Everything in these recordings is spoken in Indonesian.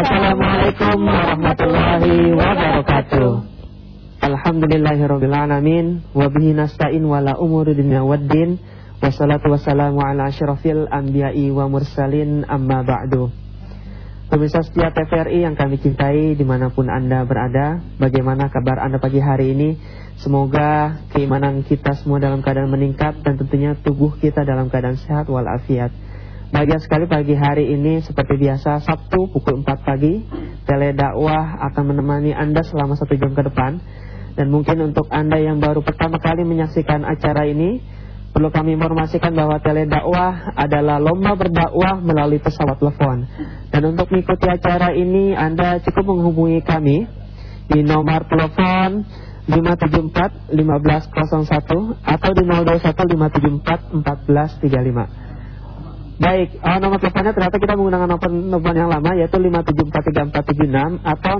Assalamualaikum warahmatullahi wabarakatuh. Alhamdulillahirrabbilalamin Wabihi nasta'in wala umuri dunia waddin Wassalatu wassalamu ala asyrafil anbiya'i wa mursalin. Amma ba'du. Pemirsa setia TVRI yang kami cintai di mana pun Anda berada Bagaimana kabar Anda pagi hari ini? Semoga keimanan kita semua dalam keadaan meningkat Dan tentunya tubuh kita dalam keadaan sehat walafiat Bahagia sekali pagi hari ini seperti biasa Sabtu pukul 4 pagi Tele dakwah akan menemani Anda selama satu jam ke depan. Dan mungkin untuk Anda yang baru pertama kali menyaksikan acara ini Perlu kami informasikan bahwa tele dakwah adalah lomba berdakwah melalui pesawat telepon. Dan untuk mengikuti acara ini Anda cukup menghubungi kami Di nomor telepon 574 1501 Atau di 021 574 1435 Baik, oh, nomor teleponnya ternyata kita menggunakan nomor telepon yang lama yaitu 5743476 atau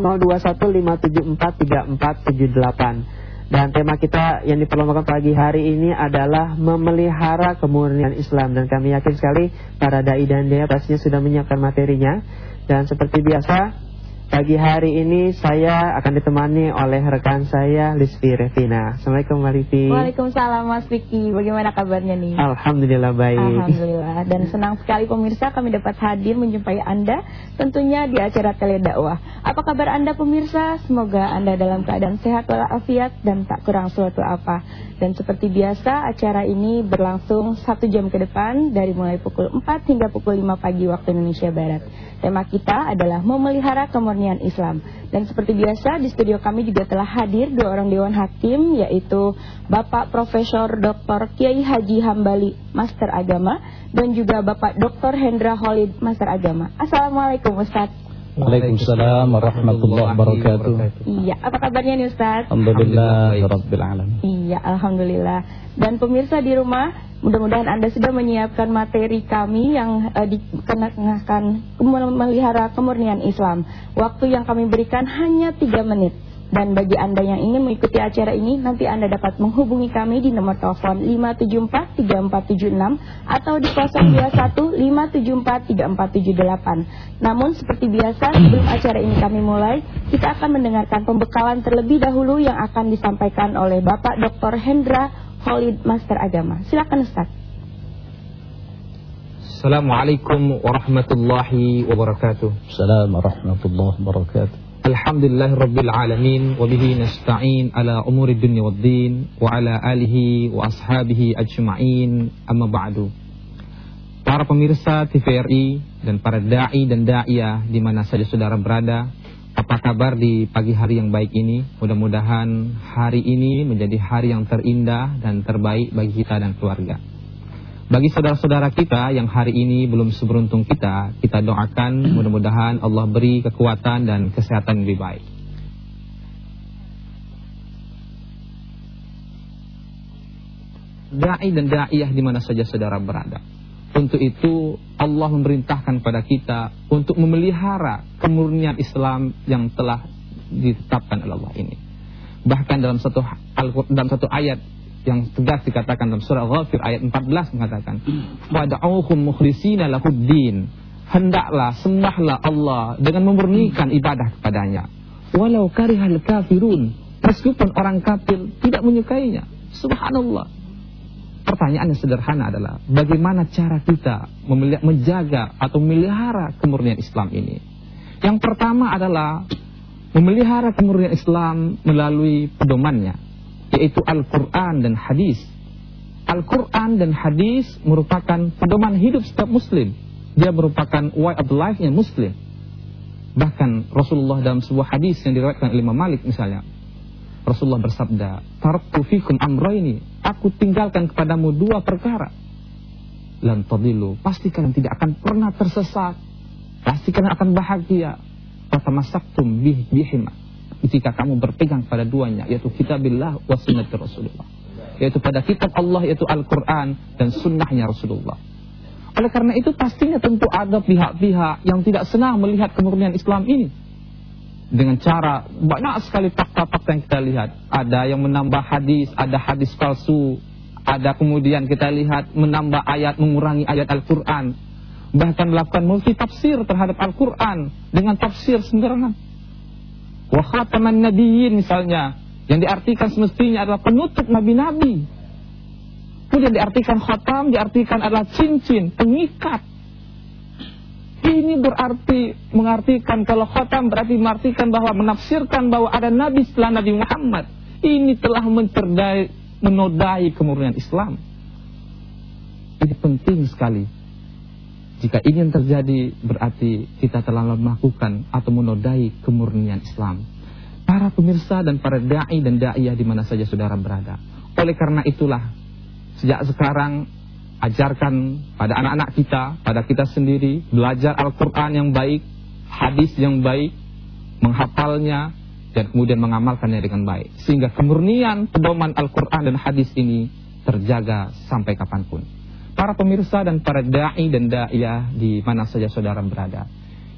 0215543478. Dan tema kita yang diperlombakan pagi hari ini adalah memelihara kemurnian Islam dan kami yakin sekali para dai dan dia pastinya sudah menyiapkan materinya. Dan seperti biasa Pagi hari ini saya akan ditemani oleh rekan saya Lisfi Revina. Assalamualaikum Mbak Lisfi. Waalaikumsalam Mas Vicky. Bagaimana kabarnya nih? Alhamdulillah baik. Alhamdulillah. Dan senang sekali pemirsa kami dapat hadir menjumpai Anda tentunya di acara Tele Dakwah. Apa kabar Anda pemirsa? Semoga Anda dalam keadaan sehat walafiat dan tak kurang suatu apa. Dan seperti biasa acara ini berlangsung satu jam ke depan dari mulai pukul 4 hingga pukul 5 pagi waktu Indonesia Barat. Tema kita adalah memelihara kemurnian Islam. Dan seperti biasa di studio kami juga telah hadir dua orang dewan hakim yaitu Bapak Profesor Dr. Kiai Haji Hambali Master Agama dan juga Bapak Dr. Hendra Holid Master Agama. Assalamualaikum Ustaz. Waalaikumsalam warahmatullahi wabarakatuh. Iya, apa kabarnya nih Ustaz? Alhamdulillah rabbil alamin. Iya, alhamdulillah. Dan pemirsa di rumah, mudah-mudahan Anda sudah menyiapkan materi kami yang uh, dikenakan memelihara kemurnian Islam. Waktu yang kami berikan hanya 3 menit. Dan bagi Anda yang ingin mengikuti acara ini, nanti Anda dapat menghubungi kami di nomor telepon 574-3476 atau di 021-574-3478. Namun seperti biasa, sebelum acara ini kami mulai, kita akan mendengarkan pembekalan terlebih dahulu yang akan disampaikan oleh Bapak Dr. Hendra Khalid Master Agama. Silakan Ustaz. Assalamualaikum warahmatullahi wabarakatuh. Assalamualaikum warahmatullahi wabarakatuh. Alhamdulillah Rabbil Alamin Wabihi nasta'in ala umuri dunia wad din Wa ala alihi wa ashabihi ajma'in. Amma ba'du. Para pemirsa TVRI Dan para da'i dan da'iyah di mana saja saudara berada Apa kabar di pagi hari yang baik ini? Mudah-mudahan hari ini menjadi hari yang terindah Dan terbaik bagi kita dan keluarga bagi saudara-saudara kita yang hari ini belum seberuntung kita, kita doakan mudah-mudahan Allah beri kekuatan dan kesehatan lebih baik. Dai dan daiyah di mana saja saudara berada. Untuk itu Allah memerintahkan pada kita untuk memelihara kemurnian Islam yang telah ditetapkan oleh Allah ini. Bahkan dalam satu dalam satu ayat yang tegas dikatakan dalam surah Ghafir ayat 14 mengatakan wad'uhum mukhlishina lahuddin hendaklah sembahlah Allah dengan memurnikan ibadah kepadanya. Walau karihal kafirun meskipun orang kafir tidak menyukainya. Subhanallah. Pertanyaan yang sederhana adalah bagaimana cara kita menjaga atau memelihara kemurnian Islam ini? Yang pertama adalah memelihara kemurnian Islam melalui pedomannya yaitu Al-Quran dan hadis. Al-Quran dan hadis merupakan pedoman hidup setiap muslim. Dia merupakan way of life-nya muslim. Bahkan Rasulullah dalam sebuah hadis yang diriwayatkan oleh Imam Malik misalnya. Rasulullah bersabda, "Taraktu fikum amrayni." Aku tinggalkan kepadamu dua perkara. Lan tadilu, pasti kalian tidak akan pernah tersesat. Pasti kalian akan bahagia. Fatamasaktum bih bihima jika kamu berpegang pada duanya yaitu kitabillah wa sunnati Rasulullah. Yaitu pada kitab Allah yaitu Al-Qur'an dan sunnahnya Rasulullah. Oleh karena itu pastinya tentu ada pihak-pihak yang tidak senang melihat kemurnian Islam ini. Dengan cara banyak sekali fakta-fakta yang kita lihat. Ada yang menambah hadis ada hadis palsu. Ada kemudian kita lihat menambah ayat mengurangi ayat Al-Qur'an. Bahkan melakukan multi tafsir terhadap Al-Quran dengan tafsir sembarangan. Wa khataman nabiyyin misalnya, yang diartikan semestinya adalah penutup nabi-nabi. Kemudian diartikan khatam, diartikan adalah cincin, pengikat. Ini berarti mengartikan kalau khatam berarti mengartikan bahwa menafsirkan bahwa ada nabi setelah Nabi Muhammad. Ini telah mencerdai, menodai kemurnian Islam. Ini penting sekali. Jika ingin terjadi berarti kita telah melakukan atau menodai kemurnian Islam. Para pemirsa dan para dai dan daiyah di mana saja saudara berada. Oleh karena itulah sejak sekarang ajarkan pada anak-anak kita, pada kita sendiri belajar Al-Qur'an yang baik, hadis yang baik, menghafalnya dan kemudian mengamalkannya dengan baik sehingga kemurnian pedoman Al-Qur'an dan hadis ini terjaga sampai kapan pun para pemirsa dan para dai dan daiyah di mana saja saudara berada.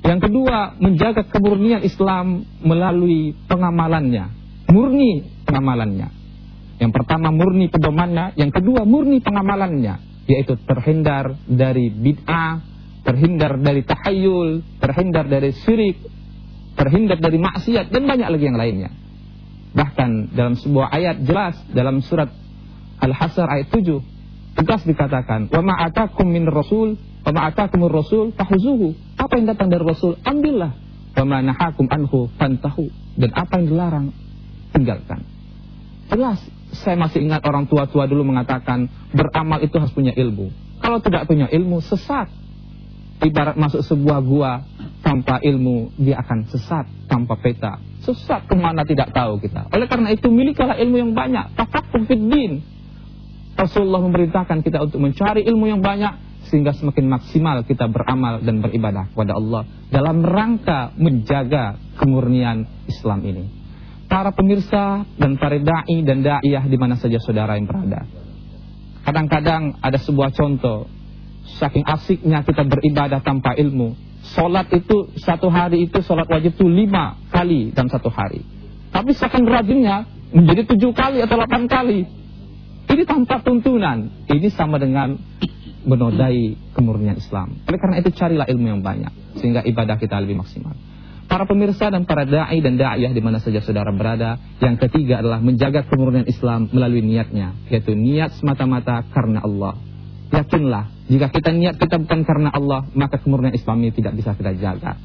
Yang kedua, menjaga kemurnian Islam melalui pengamalannya, murni pengamalannya. Yang pertama murni pedomannya, yang kedua murni pengamalannya, yaitu terhindar dari bid'ah, terhindar dari tahayul, terhindar dari syirik, terhindar dari maksiat dan banyak lagi yang lainnya. Bahkan dalam sebuah ayat jelas dalam surat Al-Hasr ayat 7 Tegas dikatakan, "Wa ma atakum min rasul, wa ma atakumur rasul fahuzuhu." Apa yang datang dari Rasul, ambillah. Wa ma nahakum anhu fantahu. Dan apa yang dilarang, tinggalkan. Jelas, saya masih ingat orang tua-tua dulu mengatakan, beramal itu harus punya ilmu. Kalau tidak punya ilmu, sesat. Ibarat masuk sebuah gua tanpa ilmu, dia akan sesat tanpa peta. Sesat ke mana tidak tahu kita. Oleh karena itu, milikilah ilmu yang banyak. Tafakum fid Rasulullah memerintahkan kita untuk mencari ilmu yang banyak sehingga semakin maksimal kita beramal dan beribadah kepada Allah dalam rangka menjaga kemurnian Islam ini. Para pemirsa dan para dai dan daiyah di mana saja saudara yang berada. Kadang-kadang ada sebuah contoh saking asiknya kita beribadah tanpa ilmu. Solat itu satu hari itu solat wajib itu lima kali dalam satu hari. Tapi saking rajinnya menjadi tujuh kali atau delapan kali ini tanpa tuntunan. Ini sama dengan menodai kemurnian Islam. Oleh karena itu carilah ilmu yang banyak sehingga ibadah kita lebih maksimal. Para pemirsa dan para dai dan daiyah di mana saja saudara berada, yang ketiga adalah menjaga kemurnian Islam melalui niatnya, yaitu niat semata-mata karena Allah. Yakinlah, jika kita niat kita bukan karena Allah, maka kemurnian Islam ini tidak bisa kita jaga.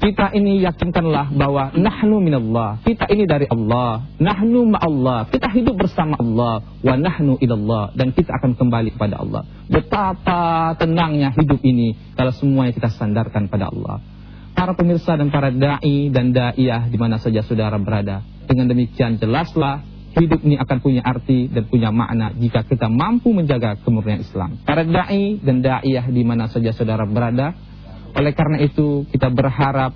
Kita ini yakinkanlah bahwa nahnu minallah. Kita ini dari Allah. Nahnu ma'allah. Kita hidup bersama Allah. Wa nahnu ilallah. Dan kita akan kembali kepada Allah. Betapa tenangnya hidup ini kalau semuanya kita sandarkan pada Allah. Para pemirsa dan para da'i dan da'iyah di mana saja saudara berada. Dengan demikian jelaslah hidup ini akan punya arti dan punya makna jika kita mampu menjaga kemurnian Islam. Para da'i dan da'iyah di mana saja saudara berada, oleh karena itu kita berharap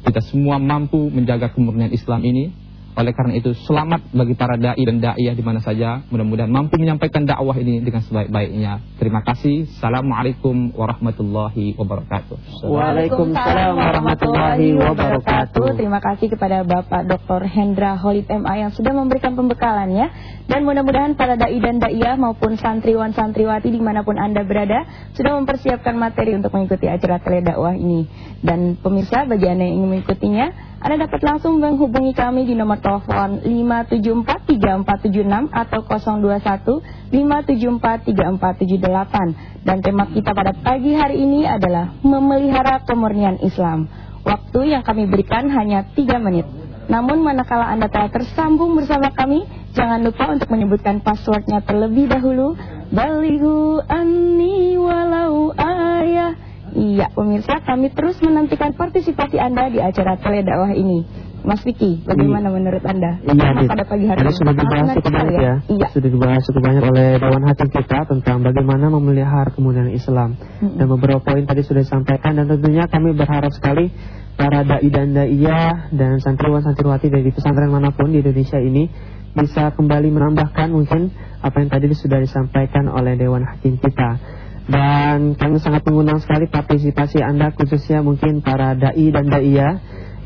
kita semua mampu menjaga kemurnian Islam ini oleh karena itu selamat bagi para dai dan daiyah di mana saja. Mudah-mudahan mampu menyampaikan dakwah ini dengan sebaik-baiknya. Terima kasih. Assalamualaikum warahmatullahi wabarakatuh. Waalaikumsalam warahmatullahi wabarakatuh. Terima kasih kepada Bapak Dr. Hendra Holid MA yang sudah memberikan pembekalannya dan mudah-mudahan para dai dan daiyah maupun santriwan santriwati di mana pun anda berada sudah mempersiapkan materi untuk mengikuti acara teledakwah ini. Dan pemirsa bagi anda yang ingin mengikutinya anda dapat langsung menghubungi kami di nomor telepon 5743476 atau 021 5743478. Dan tema kita pada pagi hari ini adalah memelihara kemurnian Islam. Waktu yang kami berikan hanya 3 menit. Namun manakala Anda telah tersambung bersama kami, jangan lupa untuk menyebutkan passwordnya terlebih dahulu. Balihu anni walau ayah. Iya, pemirsa, kami terus menantikan partisipasi Anda di acara teledakwah ini. Mas Vicky, bagaimana iya. menurut Anda? Iya, pada pagi hari ini sudah dibahas cukup banyak ya. Iya. Sudah dibahas cukup banyak oleh Dewan Hakim kita tentang bagaimana memelihara kemudian Islam. Hmm. Dan beberapa poin tadi sudah disampaikan dan tentunya kami berharap sekali para dai dan daiyah dan santriwan santriwati dari pesantren mana pun di Indonesia ini bisa kembali menambahkan mungkin apa yang tadi sudah disampaikan oleh Dewan Hakim kita. Dan kami sangat mengundang sekali partisipasi Anda khususnya mungkin para dai dan daia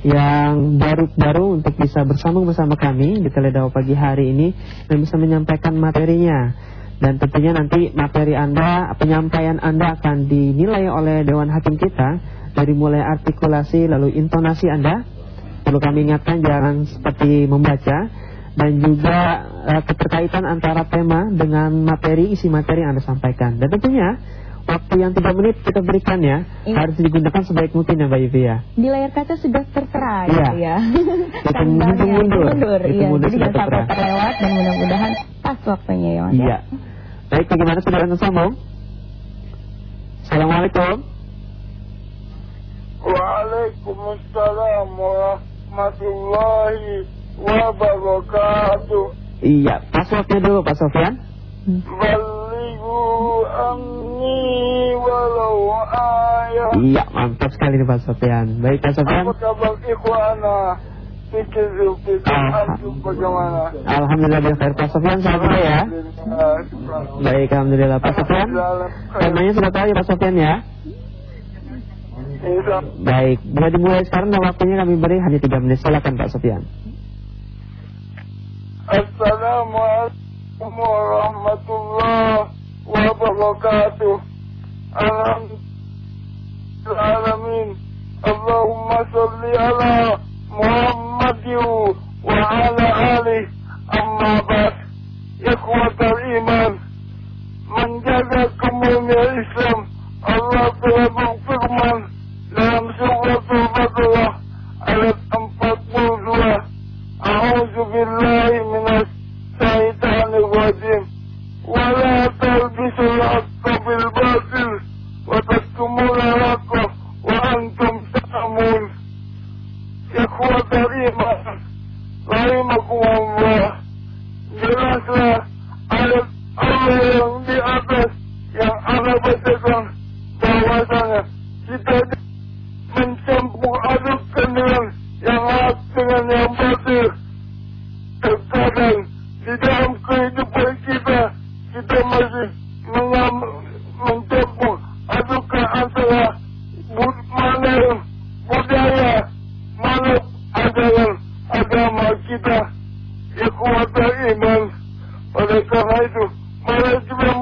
yang baru-baru untuk bisa bersama bersama kami di Teledawa pagi hari ini dan bisa menyampaikan materinya. Dan tentunya nanti materi Anda, penyampaian Anda akan dinilai oleh Dewan Hakim kita dari mulai artikulasi lalu intonasi Anda. Perlu kami ingatkan jangan seperti membaca dan juga uh, keterkaitan antara tema dengan materi isi materi yang Anda sampaikan. Dan tentunya waktu yang tiga menit kita berikan ya Iya. harus digunakan sebaik mungkin ya Mbak Ivi ya. Di layar kaca sudah tertera Iya. gitu ya. Hitung mundur. mundur. Iya, mundur jadi sudah jangan sampai tertera. terlewat dan mudah-mudahan pas waktunya ya Mas. ya. Iya. Baik, bagaimana saudara sambung? Assalamualaikum. Waalaikumsalam warahmatullahi wabarakatuh. Iya, passwordnya dulu Pak Sofyan. Balighu anni walau ayah. Iya, mantap sekali nih Pak Sofyan. Baik Pak Sofyan. Apa kabar ikhwana? Pikir pikir Ah. antum bagaimana? Alhamdulillah Pak Sofyan juga ya. Alhamdulillah. Baik, alhamdulillah Pak Sofyan. Temanya sudah tahu ya Pak Sofyan ya. Insya Baik, boleh dimulai sekarang dan waktunya kami beri hanya 3 menit. Silakan Pak Sofyan. Assalamualaikum warahmatullahi wabarakatuh. Alhamdulillah. Allahumma salli ala Muhammad wa ala ali amma ba'd. Ikhwatal iman. Menjaga kemurnian Islam. Allah telah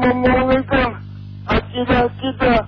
kita memulihkan akidah kita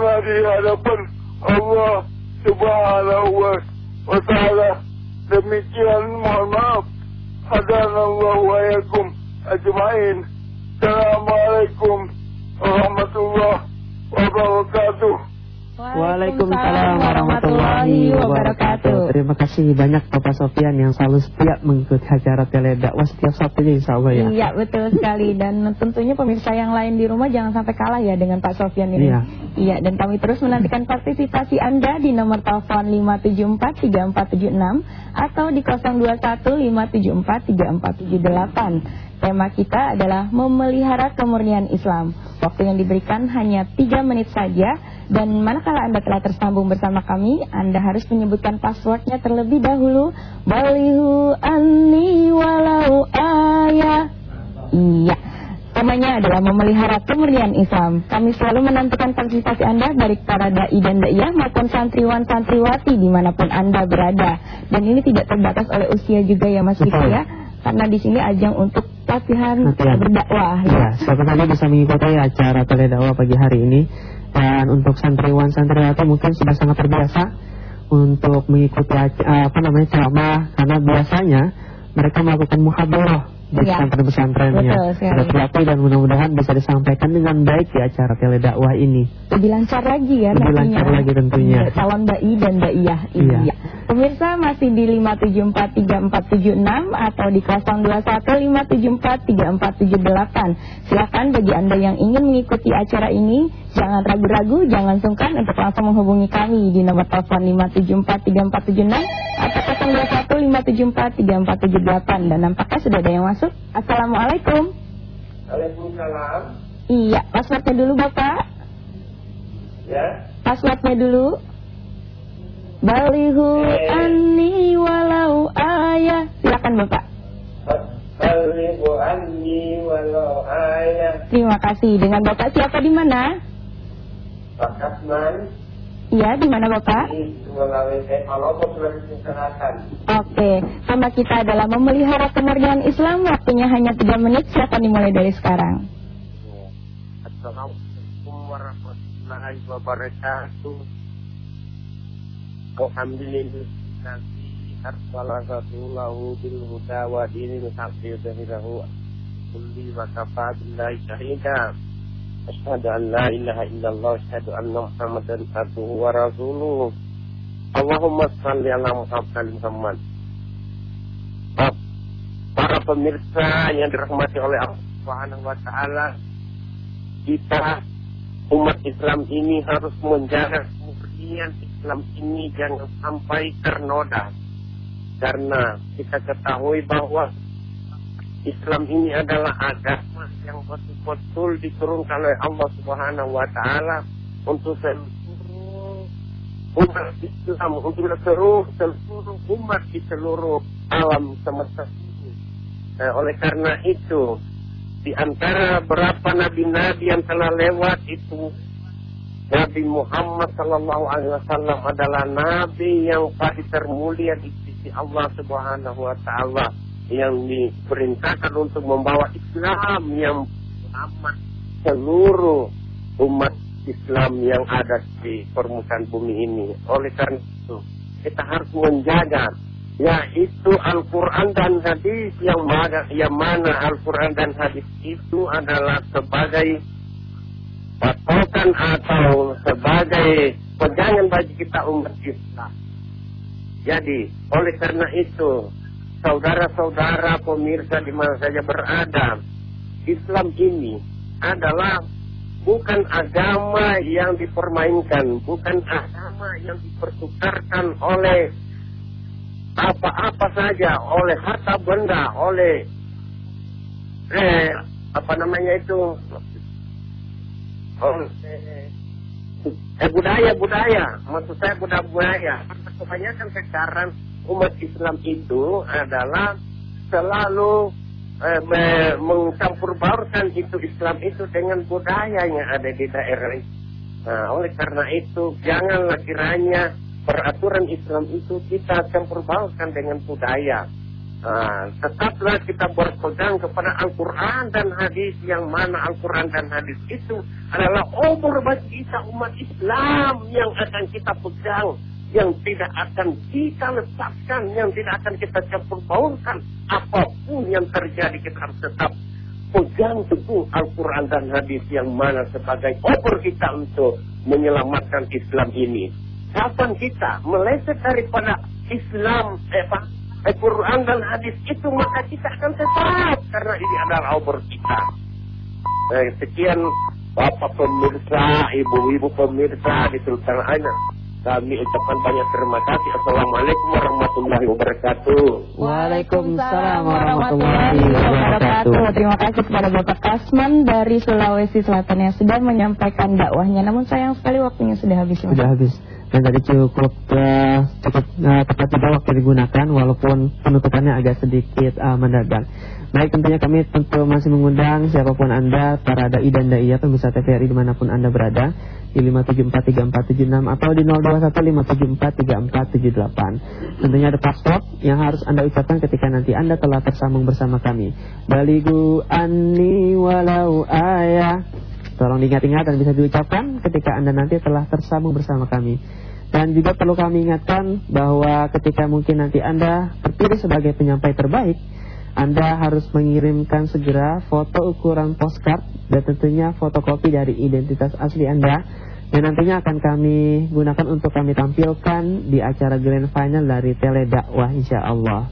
paripurna di hadapan Allah Subhanahu wa taala. Demikian mohon maaf. Hadanallahu wa yakum ajma'in. Assalamualaikum warahmatullahi wabarakatuh. Waalaikumsalam warahmatullahi wabarakatuh. Terima kasih banyak Bapak Sofian yang selalu setia mengikuti acara teledakwah setiap Sabtunya insya Allah ya. Iya betul sekali dan tentunya pemirsa yang lain di rumah jangan sampai kalah ya dengan Pak Sofyan ini. Iya. Iya dan kami terus menantikan partisipasi Anda di nomor telepon 5743476 atau di 0215743478. Tema kita adalah memelihara kemurnian Islam. Waktu yang diberikan hanya 3 menit saja dan manakala Anda telah tersambung bersama kami, Anda harus menyebutkan passwordnya terlebih dahulu. Balihu anni walau ayah. Iya. Temanya adalah memelihara kemurnian Islam. Kami selalu menantikan partisipasi Anda baik para dai dan daiyah maupun santriwan santriwati di mana pun Anda berada. Dan ini tidak terbatas oleh usia juga ya Mas Betul. ya. Karena di sini ajang untuk latihan Latihan. berdakwah ya. Ya, siapa tadi bisa mengikuti acara teledakwah pagi hari ini dan untuk santriwan santriwati mungkin sudah sangat terbiasa untuk mengikuti eh, apa namanya ceramah karena biasanya mereka melakukan muhadarah di Ya. pesantren-pesantrennya. Terlatih dan mudah-mudahan bisa disampaikan dengan baik di acara teledakwah ini. Lebih lancar lagi ya Lebih nantinya. lancar lagi tentunya. Calon dai dan daiyah Iya. Pemirsa masih di 5743476 atau di 0215743478. Silakan bagi Anda yang ingin mengikuti acara ini, jangan ragu-ragu, jangan sungkan untuk langsung menghubungi kami di nomor telepon 5743476 atau 0215743478 dan nampaknya sudah ada yang masuk. Assalamualaikum. Waalaikumsalam. Iya, passwordnya dulu Bapak. Ya. Passwordnya dulu. Balihu anni walau ayah. Silakan Bapak. Balihu anni walau ayah. Terima kasih. Dengan Bapak siapa di mana? Pak Kasman. Iya, di mana Bapak? Di eh. Oke, tema kita adalah memelihara kemurnian Islam. Waktunya hanya 3 menit. Silakan dimulai dari sekarang. Assalamualaikum warahmatullahi wabarakatuh. Alhamdulillah arsala rasulahu bil huda wa dinil haqqi yudhhirahu kulli wa kafa billahi shahida. Asyhadu an la ilaha illallah wa asyhadu anna Muhammadan abduhu wa rasuluh. Allahumma shalli ala Muhammad Muhammad. Ah, Para pemirsa yang dirahmati oleh Allah Subhanahu wa taala, kita umat Islam ini harus menjaga kemurnian Islam ini jangan sampai ternoda. Karena kita ketahui bahwa Islam ini adalah agama yang betul-betul diturunkan oleh Allah Subhanahu wa taala untuk seluruh umat Islam, untuk seluruh seluruh umat di seluruh alam semesta ini. Nah, oleh karena itu, di antara berapa nabi-nabi yang telah lewat itu Nabi Muhammad Sallallahu Alaihi Wasallam adalah nabi yang paling termulia di sisi Allah Subhanahu Wa Taala yang diperintahkan untuk membawa Islam yang amat seluruh umat Islam yang ada di permukaan bumi ini. Oleh karena itu kita harus menjaga yaitu Al-Quran dan hadis yang mana, yang mana Al-Quran dan hadis itu adalah sebagai patokan atau sebagai pegangan bagi kita umat Islam. Jadi, oleh karena itu, saudara-saudara pemirsa di mana saja berada, Islam ini adalah bukan agama yang dipermainkan, bukan agama yang dipertukarkan oleh apa-apa saja, oleh harta benda, oleh eh apa namanya itu Oh, eh, budaya budaya, maksud saya budaya budaya. Kebanyakan sekarang umat Islam itu adalah selalu eh, me- itu Islam itu dengan budaya yang ada di daerah itu. Nah, oleh karena itu janganlah kiranya peraturan Islam itu kita campur baurkan dengan budaya. Nah, tetaplah kita berpegang kepada Al-Quran dan hadis yang mana Al-Quran dan hadis itu adalah obor bagi kita umat Islam yang akan kita pegang, yang tidak akan kita lepaskan, yang tidak akan kita campur baurkan. Apa pun yang terjadi kita harus tetap pegang teguh Al-Quran dan hadis yang mana sebagai obor kita untuk menyelamatkan Islam ini. Kapan kita meleset daripada Islam, eh, Al-Quran dan hadis itu maka kita akan sesat karena ini adalah obor kita. Eh, sekian Bapak pemirsa, ibu-ibu pemirsa di Sultan Aina. Kami ucapkan banyak terima kasih. Assalamualaikum warahmatullahi wabarakatuh. Waalaikumsalam warahmatullahi wabarakatuh. Terima kasih kepada Bapak Kasman dari Sulawesi Selatan yang sudah menyampaikan dakwahnya. Namun sayang sekali waktunya sudah habis. Sudah habis. Dan tadi cukup uh, cukup uh, tepat juga waktu digunakan walaupun penutupannya agak sedikit uh, mendadak. Baik tentunya kami tentu masih mengundang siapa pun Anda para dai dan daiyah pemirsa TVRI di mana pun Anda berada di 5743476 atau di 0215743478. Tentunya ada password yang harus Anda ucapkan ketika nanti Anda telah tersambung bersama kami. Baligu anni walau ayah. Tolong diingat-ingat dan bisa diucapkan ketika Anda nanti telah tersambung bersama kami. Dan juga perlu kami ingatkan bahwa ketika mungkin nanti Anda terpilih sebagai penyampai terbaik, anda harus mengirimkan segera foto ukuran postcard dan tentunya fotokopi dari identitas asli Anda yang nantinya akan kami gunakan untuk kami tampilkan di acara grand final dari Tele Dakwah insya Allah.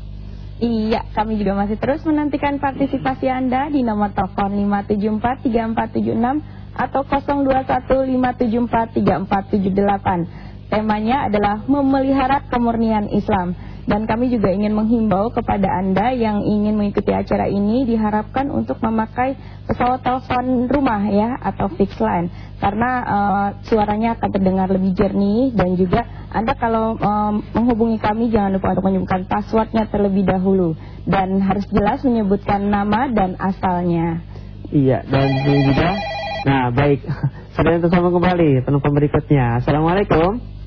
Iya, kami juga masih terus menantikan partisipasi Anda di nomor telepon 5743476 atau 0215743478. Temanya adalah memelihara kemurnian Islam. Dan kami juga ingin menghimbau kepada Anda yang ingin mengikuti acara ini diharapkan untuk memakai pesawat telepon rumah ya atau fix line karena uh, suaranya akan terdengar lebih jernih dan juga Anda kalau um, menghubungi kami jangan lupa untuk menyebutkan passwordnya terlebih dahulu dan harus jelas menyebutkan nama dan asalnya. Iya dan juga nah baik sudah tersambung kembali penumpang berikutnya. Assalamualaikum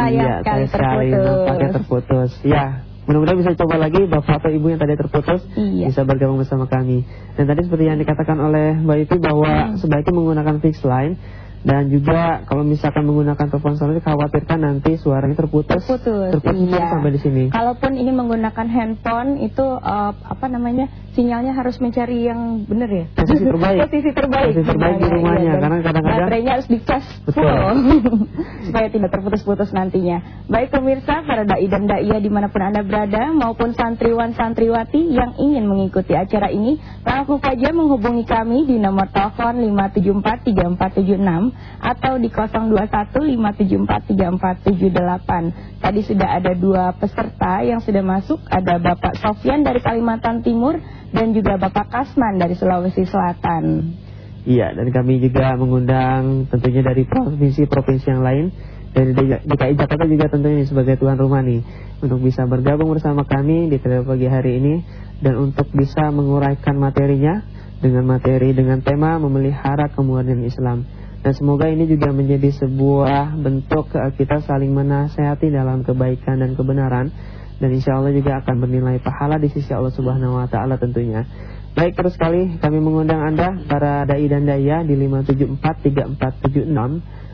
sayang iya, sekali terputus. terputus. Ya, mudah-mudahan bisa coba lagi bapak atau ibu yang tadi terputus iya. bisa bergabung bersama kami. Dan tadi seperti yang dikatakan oleh Mbak itu bahwa hmm. sebaiknya menggunakan fixed line dan juga kalau misalkan menggunakan telepon seluler khawatirkan nanti suaranya terputus. Terputus. Terputus iya. sampai di sini. Kalaupun ingin menggunakan handphone itu uh, apa namanya? sinyalnya harus mencari yang benar ya. Posisi terbaik. Posisi terbaik. Posisi terbaik di rumahnya iya, karena kadang-kadang baterainya harus dicas full supaya tidak terputus-putus nantinya. Baik pemirsa, para dai dan daiyah di mana pun Anda berada maupun santriwan santriwati yang ingin mengikuti acara ini, langsung saja menghubungi kami di nomor telepon 5743476 atau di 0215743478. Tadi sudah ada dua peserta yang sudah masuk, ada Bapak Sofyan dari Kalimantan Timur dan juga Bapak Kasman dari Sulawesi Selatan. Iya, dan kami juga mengundang tentunya dari provinsi-provinsi yang lain dari DKI Jakarta juga tentunya sebagai tuan rumah nih untuk bisa bergabung bersama kami di tele pagi hari ini dan untuk bisa menguraikan materinya dengan materi dengan tema memelihara kemuliaan Islam. Dan semoga ini juga menjadi sebuah bentuk kita saling menasehati dalam kebaikan dan kebenaran dan insya Allah juga akan bernilai pahala di sisi Allah Subhanahu Wa Taala tentunya. Baik terus sekali kami mengundang anda para dai dan daya di 5743476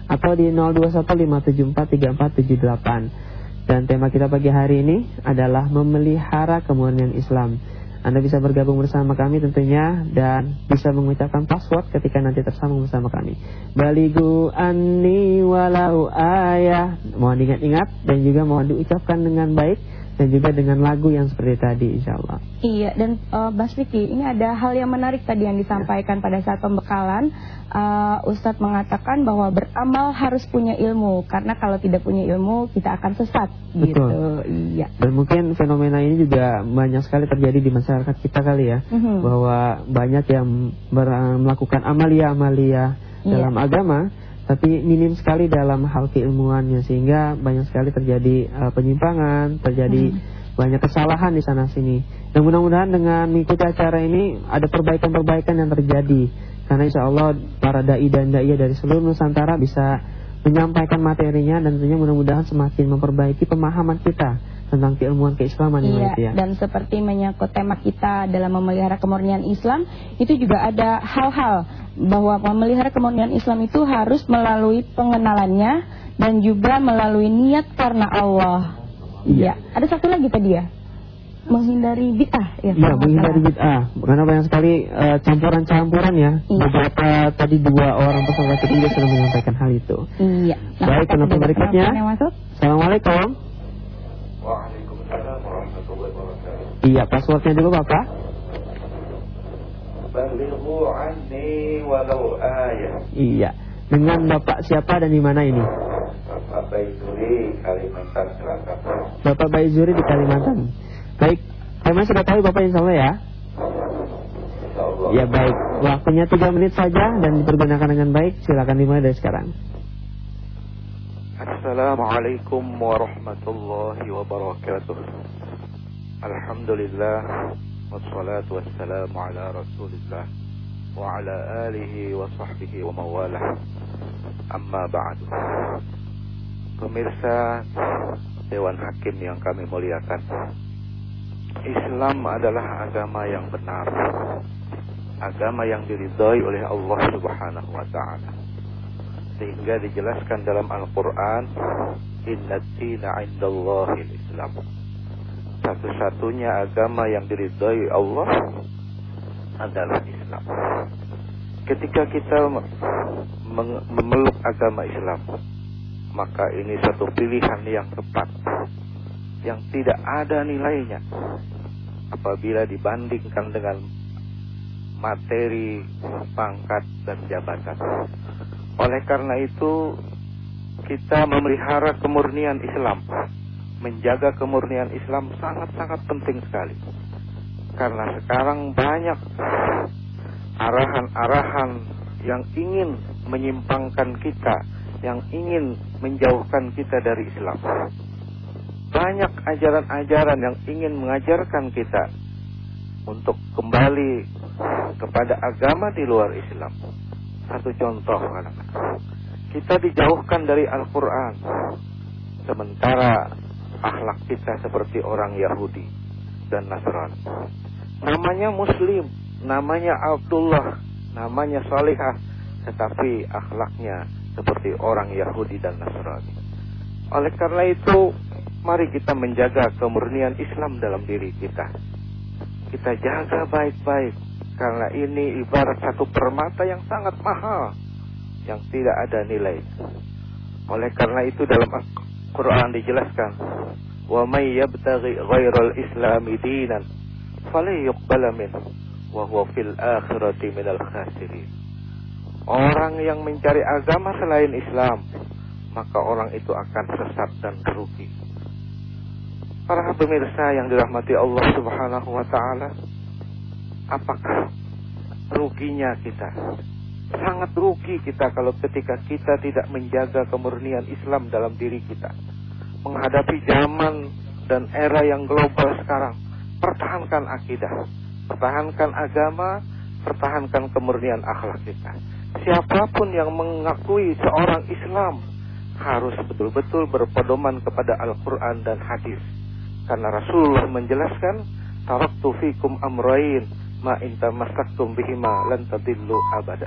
atau di 0215743478 dan tema kita pagi hari ini adalah memelihara kemurnian Islam. Anda bisa bergabung bersama kami tentunya dan bisa mengucapkan password ketika nanti tersambung bersama kami. Baligu anni walau ayah. Mohon diingat-ingat dan juga mohon diucapkan dengan baik dan juga dengan lagu yang seperti tadi insya Allah. Iya dan uh, Bas Vicky ini ada hal yang menarik tadi yang disampaikan pada saat pembekalan uh, Ustadz mengatakan bahwa beramal harus punya ilmu karena kalau tidak punya ilmu kita akan sesat Betul. gitu. Iya. Dan mungkin fenomena ini juga banyak sekali terjadi di masyarakat kita kali ya mm -hmm. bahwa banyak yang melakukan amalia-amalia iya. dalam agama tapi minim sekali dalam hal keilmuannya sehingga banyak sekali terjadi uh, penyimpangan, terjadi hmm. banyak kesalahan di sana sini. Dan mudah-mudahan dengan mengikuti acara ini ada perbaikan-perbaikan yang terjadi karena insya Allah para dai dan dai dari seluruh Nusantara bisa menyampaikan materinya dan tentunya mudah-mudahan semakin memperbaiki pemahaman kita tentang keilmuan keislaman iya, ya. dan seperti menyangkut tema kita dalam memelihara kemurnian Islam itu juga ada hal-hal bahwa memelihara kemurnian Islam itu harus melalui pengenalannya dan juga melalui niat karena Allah. Iya. Ya. Ada satu lagi tadi ya. Menghindari bid'ah ya. Iya, menghindari bid'ah. Karena banyak sekali uh, campuran-campuran ya. Iya. Beberapa tadi dua orang peserta ketiga sudah menyampaikan hal itu. Iya. Nah, Baik, penonton berikutnya. Assalamualaikum. Waalaikumsalam warahmatullahi wabarakatuh. Iya, passwordnya dulu Bapak. Balighu anni walau ayah. Iya. Dengan Bapak siapa dan di mana ini? Bapak Baizuri, Kalimantan Selatan. Bapak Baizuri di Kalimantan. Baik, kami sudah tahu Bapak insya Allah ya. Ya baik, waktunya tiga menit saja dan dipergunakan dengan baik. Silakan dimulai dari sekarang. Assalamualaikum warahmatullahi wabarakatuh. Alhamdulillah wassalatu wassalamu ala Rasulillah wa ala alihi wa sahbihi wa mawalah. Amma ba'du. Pemirsa Dewan Hakim yang kami muliakan. Islam adalah agama yang benar. Agama yang diridhai oleh Allah Subhanahu wa taala sehingga dijelaskan dalam Al-Quran Inna dina indallahi Islam Satu-satunya agama yang diridhai Allah adalah Islam. Ketika kita memeluk agama Islam Maka ini satu pilihan yang tepat Yang tidak ada nilainya. Apabila dibandingkan dengan materi, pangkat, dan jabatan oleh karena itu kita memelihara kemurnian Islam. Menjaga kemurnian Islam sangat-sangat penting sekali. Karena sekarang banyak arahan-arahan yang ingin menyimpangkan kita, yang ingin menjauhkan kita dari Islam. Banyak ajaran-ajaran yang ingin mengajarkan kita untuk kembali kepada agama di luar Islam. Satu contoh. Kita dijauhkan dari Al-Quran. Sementara akhlak kita seperti orang Yahudi dan Nasrani. Namanya Muslim Namanya Abdullah Namanya Salihah. Tetapi akhlaknya seperti orang Yahudi dan Nasrani. Oleh karena itu Mari kita menjaga kemurnian Islam dalam diri kita. Kita jaga baik-baik karena ini ibarat satu permata yang sangat mahal yang tidak ada nilai. Oleh karena itu dalam Al-Qur'an dijelaskan, "Wa may yabtaghi ghairal islami dinan falyuqbala minhu wa huwa fil akhirati minal khasirin." Orang yang mencari agama selain Islam, maka orang itu akan sesat dan rugi. Para pemirsa yang dirahmati Allah Subhanahu wa taala, apakah ruginya kita? Sangat rugi kita kalau ketika kita tidak menjaga kemurnian Islam dalam diri kita. Menghadapi zaman dan era yang global sekarang, pertahankan akidah, pertahankan agama, pertahankan kemurnian akhlak kita. Siapa pun yang mengakui seorang Islam harus betul-betul berpedoman kepada Al-Quran dan hadis. Karena Rasulullah menjelaskan, Taraktu fikum amrain ma inta masaktum bihima lan tadillu abada.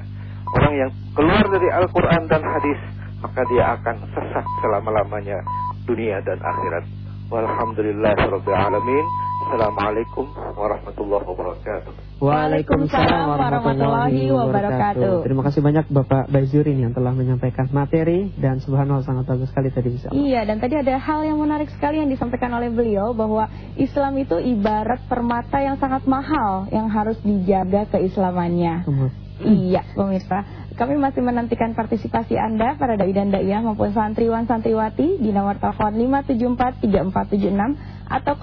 Orang yang keluar dari Al-Quran dan hadis, maka dia akan sesat selama-lamanya dunia dan akhirat. Walhamdulillah alamin. Assalamualaikum warahmatullahi wabarakatuh. Waalaikumsalam warahmatullahi wabarakatuh. Terima kasih banyak Bapak Bazurin yang telah menyampaikan materi dan subhanallah sangat bagus sekali tadi bisa. Iya, dan tadi ada hal yang menarik sekali yang disampaikan oleh beliau bahwa Islam itu ibarat permata yang sangat mahal yang harus dijaga keislamannya. Iya, pemirsa. Kami masih menantikan partisipasi Anda para dai dan daiyah maupun santriwan santriwati di nomor telepon 5743476 atau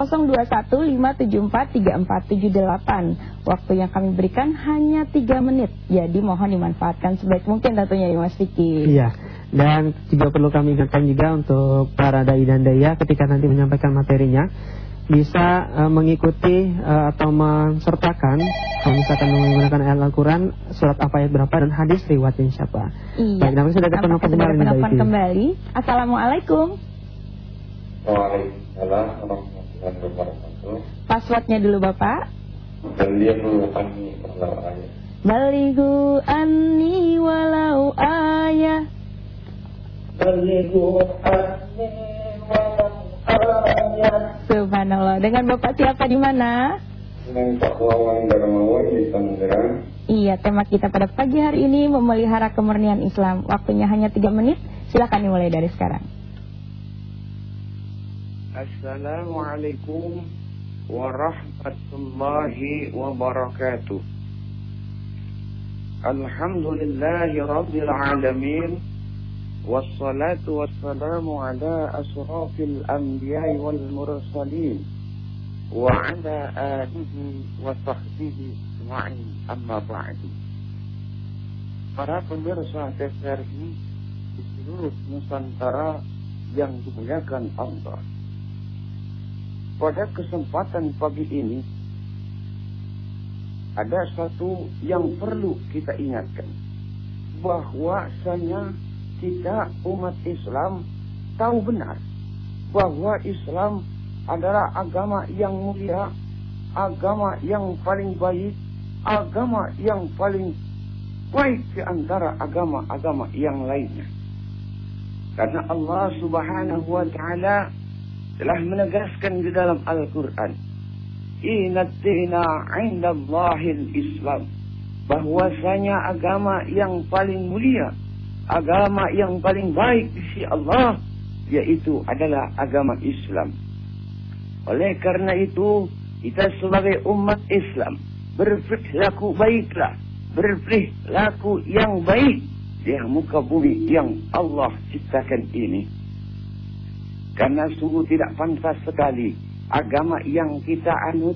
0215743478. Waktu yang kami berikan hanya 3 menit. Jadi mohon dimanfaatkan sebaik mungkin tentunya ya Mas Vicky. Iya. Dan juga perlu kami ingatkan juga untuk para dai dan daiyah ketika nanti menyampaikan materinya bisa uh, mengikuti uh, atau mensertakan kalau misalkan menggunakan ayat Al-Quran surat apa ayat berapa dan hadis riwayatnya siapa. Iya. Baik, namun sudah ada penelpon kembali. Penelpon kembali. Assalamualaikum. Waalaikumsalam warahmatullahi wabarakatuh. Passwordnya dulu Bapak. Baligu anni walau ayah. Baligu anni walau ayah. Anni walau Subhanallah. Dengan Bapak siapa di mana? Dengan Pak Wawan Darmawan di Tangerang. Iya, tema kita pada pagi hari ini memelihara kemurnian Islam. Waktunya hanya 3 menit. Silakan dimulai dari sekarang. Assalamualaikum warahmatullahi wabarakatuh. Alhamdulillahi rabbil alamin. والصلاة والسلام على أشرف الأنبياء والمرسلين وعلى آله وصحبه أجمعين أما بعد Para pemirsa TVRI di seluruh Nusantara yang dimuliakan Allah. Pada kesempatan pagi ini, ada satu yang perlu kita ingatkan. Bahwasanya kita umat Islam tahu benar bahwa Islam adalah agama yang mulia, agama yang paling baik, agama yang paling baik di antara agama-agama yang lainnya. Karena Allah Subhanahu wa taala telah menegaskan di dalam Al-Qur'an, "Inna 'inda Allahil Islam." Bahwasanya agama yang paling mulia, agama yang paling baik di sisi Allah yaitu adalah agama Islam. Oleh karena itu, kita sebagai umat Islam berperilaku baiklah, berperilaku yang baik di muka bumi yang Allah ciptakan ini. Karena sungguh tidak pantas sekali agama yang kita anut,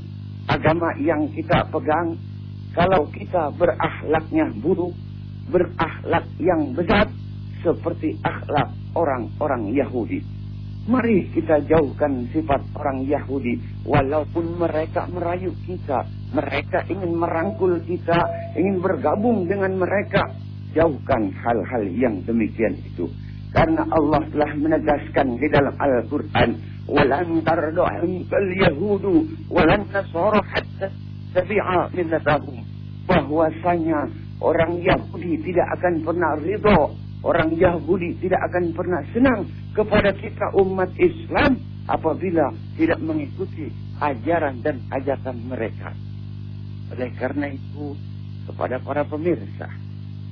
agama yang kita pegang, kalau kita berakhlaknya buruk, berakhlak yang besar seperti akhlak orang-orang Yahudi. Mari kita jauhkan sifat orang Yahudi walaupun mereka merayu kita, mereka ingin merangkul kita, ingin bergabung dengan mereka, jauhkan hal-hal yang demikian itu. Karena Allah telah menegaskan di dalam Al-Quran, وَلَنْ تَرْضَ عَنْكَ الْيَهُودُ وَلَنْ نَصَارَ حَتَّى تَبِعَ مِلَّتَهُمْ bahwasanya orang Yahudi tidak akan pernah ridho, orang Yahudi tidak akan pernah senang kepada kita umat Islam apabila tidak mengikuti ajaran dan ajakan mereka. Oleh karena itu, kepada para pemirsa,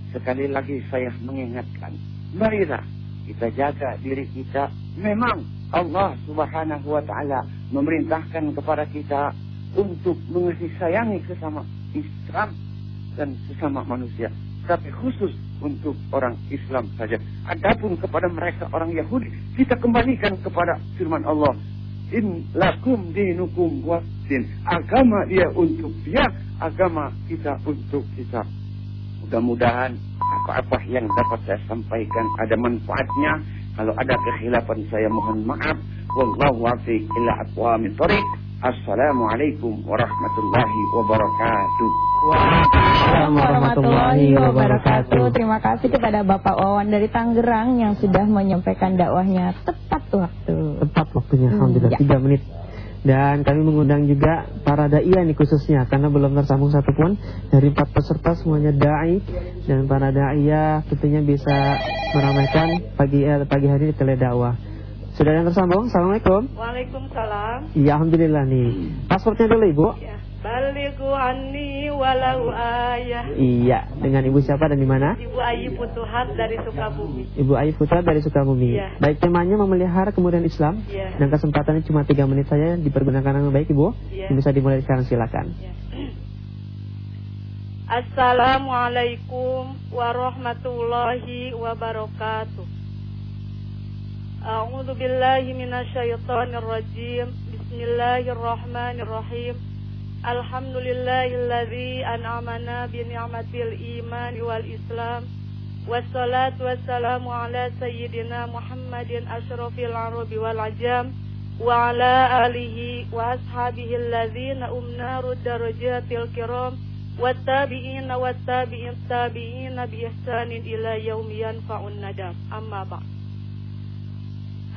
Sekali lagi saya mengingatkan, marilah kita jaga diri kita. Memang Allah Subhanahu wa taala memerintahkan kepada kita untuk mengasihi sayangi sesama Islam dan sesama manusia, tapi khusus untuk orang Islam saja. Adapun kepada mereka orang Yahudi, kita kembalikan kepada firman Allah. In lakum dinukum wasin. Agama dia untuk dia, agama kita untuk kita. Mudah-mudahan apa-apa yang dapat saya sampaikan ada manfaatnya. Kalau ada kekhilafan saya mohon maaf. Wallahu wafiq ila aqwamit thoriq. Assalamualaikum warahmatullahi wabarakatuh. Waalaikumsalam warahmatullahi wabarakatuh. Terima kasih kepada Bapak Wawan dari Tangerang yang sudah menyampaikan dakwahnya tepat waktu. Tepat waktunya, alhamdulillah ya. 3 menit. Dan kami mengundang juga para dai ini khususnya karena belum tersambung satupun dari empat peserta semuanya dai dan para dai ya tentunya bisa meramaikan pagi eh, pagi hari di teledakwah. Sudah yang tersambung? Assalamualaikum. Waalaikumsalam. Iya, alhamdulillah nih. Pasportnya dulu Ibu. Ya. Balighu anni walau ayah. Iya, dengan Ibu siapa dan di mana? Ibu Ayu Putuhat dari Sukabumi. Ibu Ayu Putra dari Sukabumi. Iya. Baik temanya memelihara kemudian Islam. Iya. Dan kesempatannya cuma 3 menit saja dipergunakan dengan baik Ibu. Iya. Bisa dimulai sekarang silakan. Ya. Assalamualaikum warahmatullahi wabarakatuh. A'udzu billahi minasyaitonir rajim. Bismillahirrahmanirrahim. Alhamdulillahilladzi an'amana bi ni'matil iman wal islam. Wassalatu wassalamu ala sayyidina Muhammadin asyrafil arabi wal ajam wa ala alihi wa ashabihi alladzina umnaru darajatil kiram wattabi'ina wattabi'in tabi'ina bi ihsanin ila yaumi yanfa'un nadam amma ba'd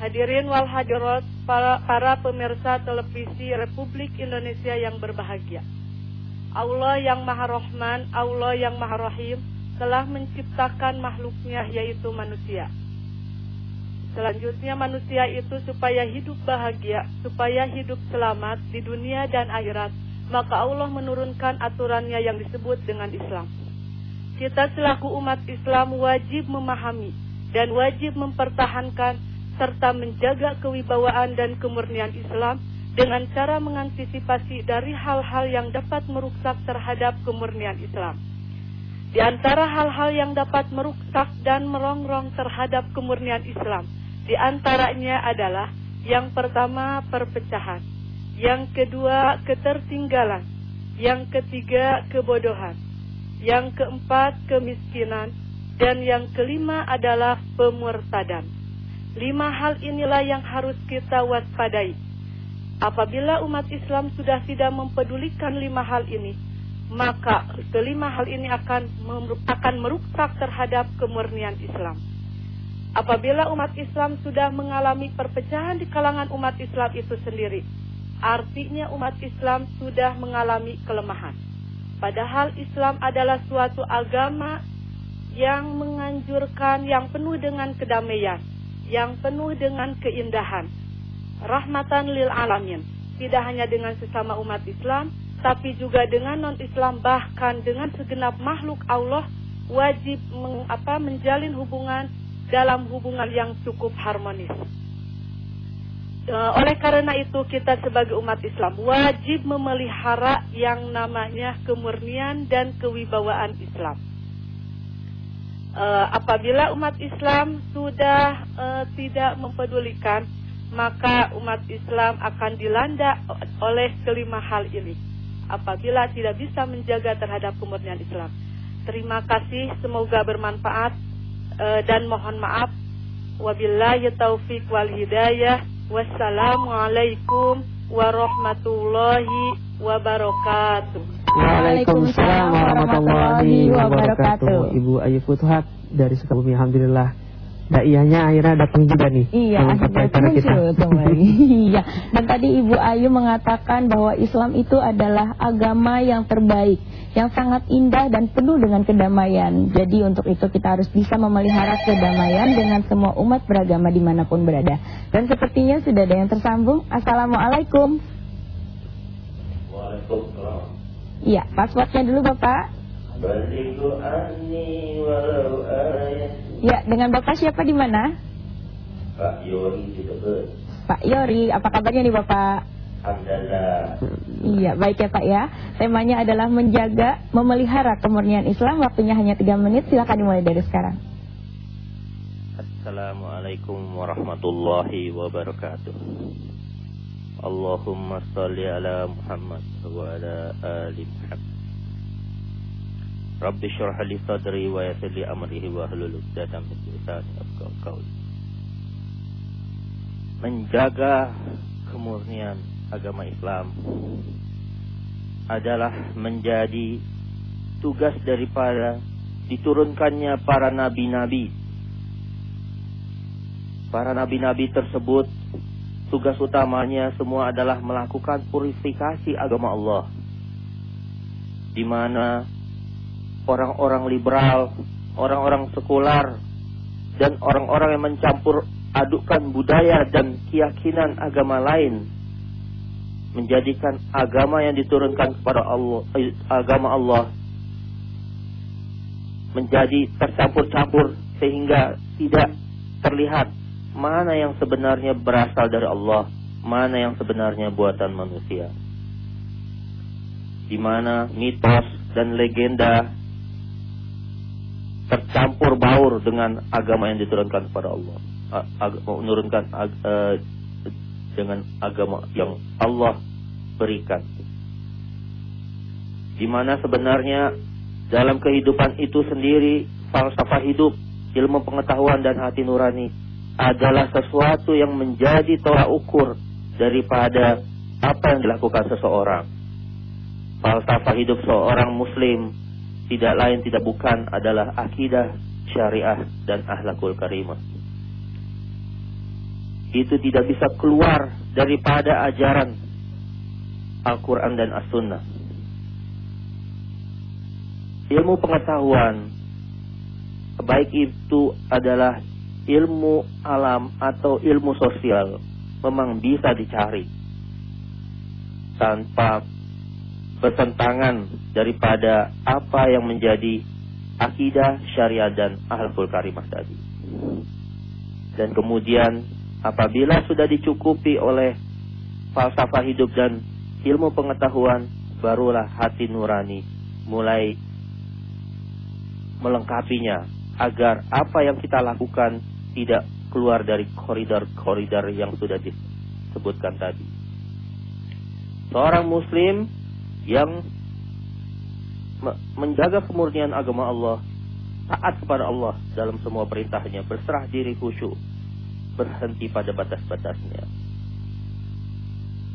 Hadirin wal hadirat para, para pemirsa televisi Republik Indonesia yang berbahagia. Allah yang Maha Rahman, Allah yang Maha Rahim telah menciptakan makhluknya yaitu manusia. Selanjutnya manusia itu supaya hidup bahagia, supaya hidup selamat di dunia dan akhirat, maka Allah menurunkan aturannya yang disebut dengan Islam. Kita selaku umat Islam wajib memahami dan wajib mempertahankan serta menjaga kewibawaan dan kemurnian Islam dengan cara mengantisipasi dari hal-hal yang dapat merusak terhadap kemurnian Islam. Di antara hal-hal yang dapat merusak dan merongrong terhadap kemurnian Islam, di antaranya adalah yang pertama perpecahan, yang kedua ketertinggalan, yang ketiga kebodohan, yang keempat kemiskinan, dan yang kelima adalah pemurtadan. Lima hal inilah yang harus kita waspadai. Apabila umat Islam sudah tidak mempedulikan lima hal ini, maka kelima hal ini akan akan merusak terhadap kemurnian Islam. Apabila umat Islam sudah mengalami perpecahan di kalangan umat Islam itu sendiri, artinya umat Islam sudah mengalami kelemahan. Padahal Islam adalah suatu agama yang menganjurkan yang penuh dengan kedamaian, yang penuh dengan keindahan. Rahmatan lil alamin, tidak hanya dengan sesama umat Islam, tapi juga dengan non-Islam bahkan dengan segenap makhluk Allah wajib meng, apa, menjalin hubungan dalam hubungan yang cukup harmonis. E, oleh karena itu kita sebagai umat Islam wajib memelihara yang namanya kemurnian dan kewibawaan Islam. E, apabila umat Islam sudah e, tidak mempedulikan, maka umat Islam akan dilanda oleh kelima hal ini. Apabila tidak bisa menjaga terhadap kemurnian Islam. Terima kasih, semoga bermanfaat uh, dan mohon maaf. Wabillahi taufik wal hidayah. Wassalamualaikum warahmatullahi wabarakatuh. Waalaikumsalam warahmatullahi wabarakatuh. Ibu Ayu Futuhat dari Sukabumi Alhamdulillah daiyahnya akhirnya datang juga nih. Iya, akhirnya muncul kembali. iya. Dan tadi Ibu Ayu mengatakan bahwa Islam itu adalah agama yang terbaik, yang sangat indah dan penuh dengan kedamaian. Jadi untuk itu kita harus bisa memelihara kedamaian dengan semua umat beragama di mana pun berada. Dan sepertinya sudah ada yang tersambung. Assalamualaikum. Waalaikumsalam. Iya, passwordnya dulu Bapak. Ya, dengan Bapak siapa di mana? Pak Yori di Tebet. Pak Yori, apa kabarnya nih Bapak? Alhamdulillah. Iya, baik ya Pak ya. Temanya adalah menjaga, memelihara kemurnian Islam. Waktunya hanya 3 menit. Silakan dimulai dari sekarang. Assalamualaikum warahmatullahi wabarakatuh. Allahumma salli ala Muhammad wa ala ali Muhammad. Rabbi syurah li sadri wa yassir li amri wa hlul 'uqdatam min lisani yafqahu qawli. Menjaga kemurnian agama Islam adalah menjadi tugas daripada diturunkannya para nabi-nabi. Para nabi-nabi tersebut tugas utamanya semua adalah melakukan purifikasi agama Allah. Di mana orang-orang liberal, orang-orang sekular, dan orang-orang yang mencampur adukan budaya dan keyakinan agama lain menjadikan agama yang diturunkan kepada Allah eh, agama Allah menjadi tercampur-campur sehingga tidak terlihat mana yang sebenarnya berasal dari Allah, mana yang sebenarnya buatan manusia. Di mana mitos dan legenda tercampur baur dengan agama yang diturunkan kepada Allah. Menurunkan uh, dengan agama yang Allah berikan. Di mana sebenarnya dalam kehidupan itu sendiri falsafah hidup, ilmu pengetahuan dan hati nurani adalah sesuatu yang menjadi tolak ukur daripada apa yang dilakukan seseorang. Falsafah hidup seorang muslim tidak lain tidak bukan adalah akidah syariah dan ahlakul karimah. Itu tidak bisa keluar daripada ajaran Al-Quran dan As-Sunnah. Ilmu pengetahuan, baik itu adalah ilmu alam atau ilmu sosial, memang bisa dicari tanpa bertentangan daripada apa yang menjadi akidah syariat dan ahlul karimah tadi. Dan kemudian apabila sudah dicukupi oleh falsafah hidup dan ilmu pengetahuan, barulah hati nurani mulai melengkapinya agar apa yang kita lakukan tidak keluar dari koridor-koridor yang sudah disebutkan tadi. Seorang muslim yang menjaga kemurnian agama Allah, taat kepada Allah dalam semua perintahnya, berserah diri khusyuk, berhenti pada batas-batasnya.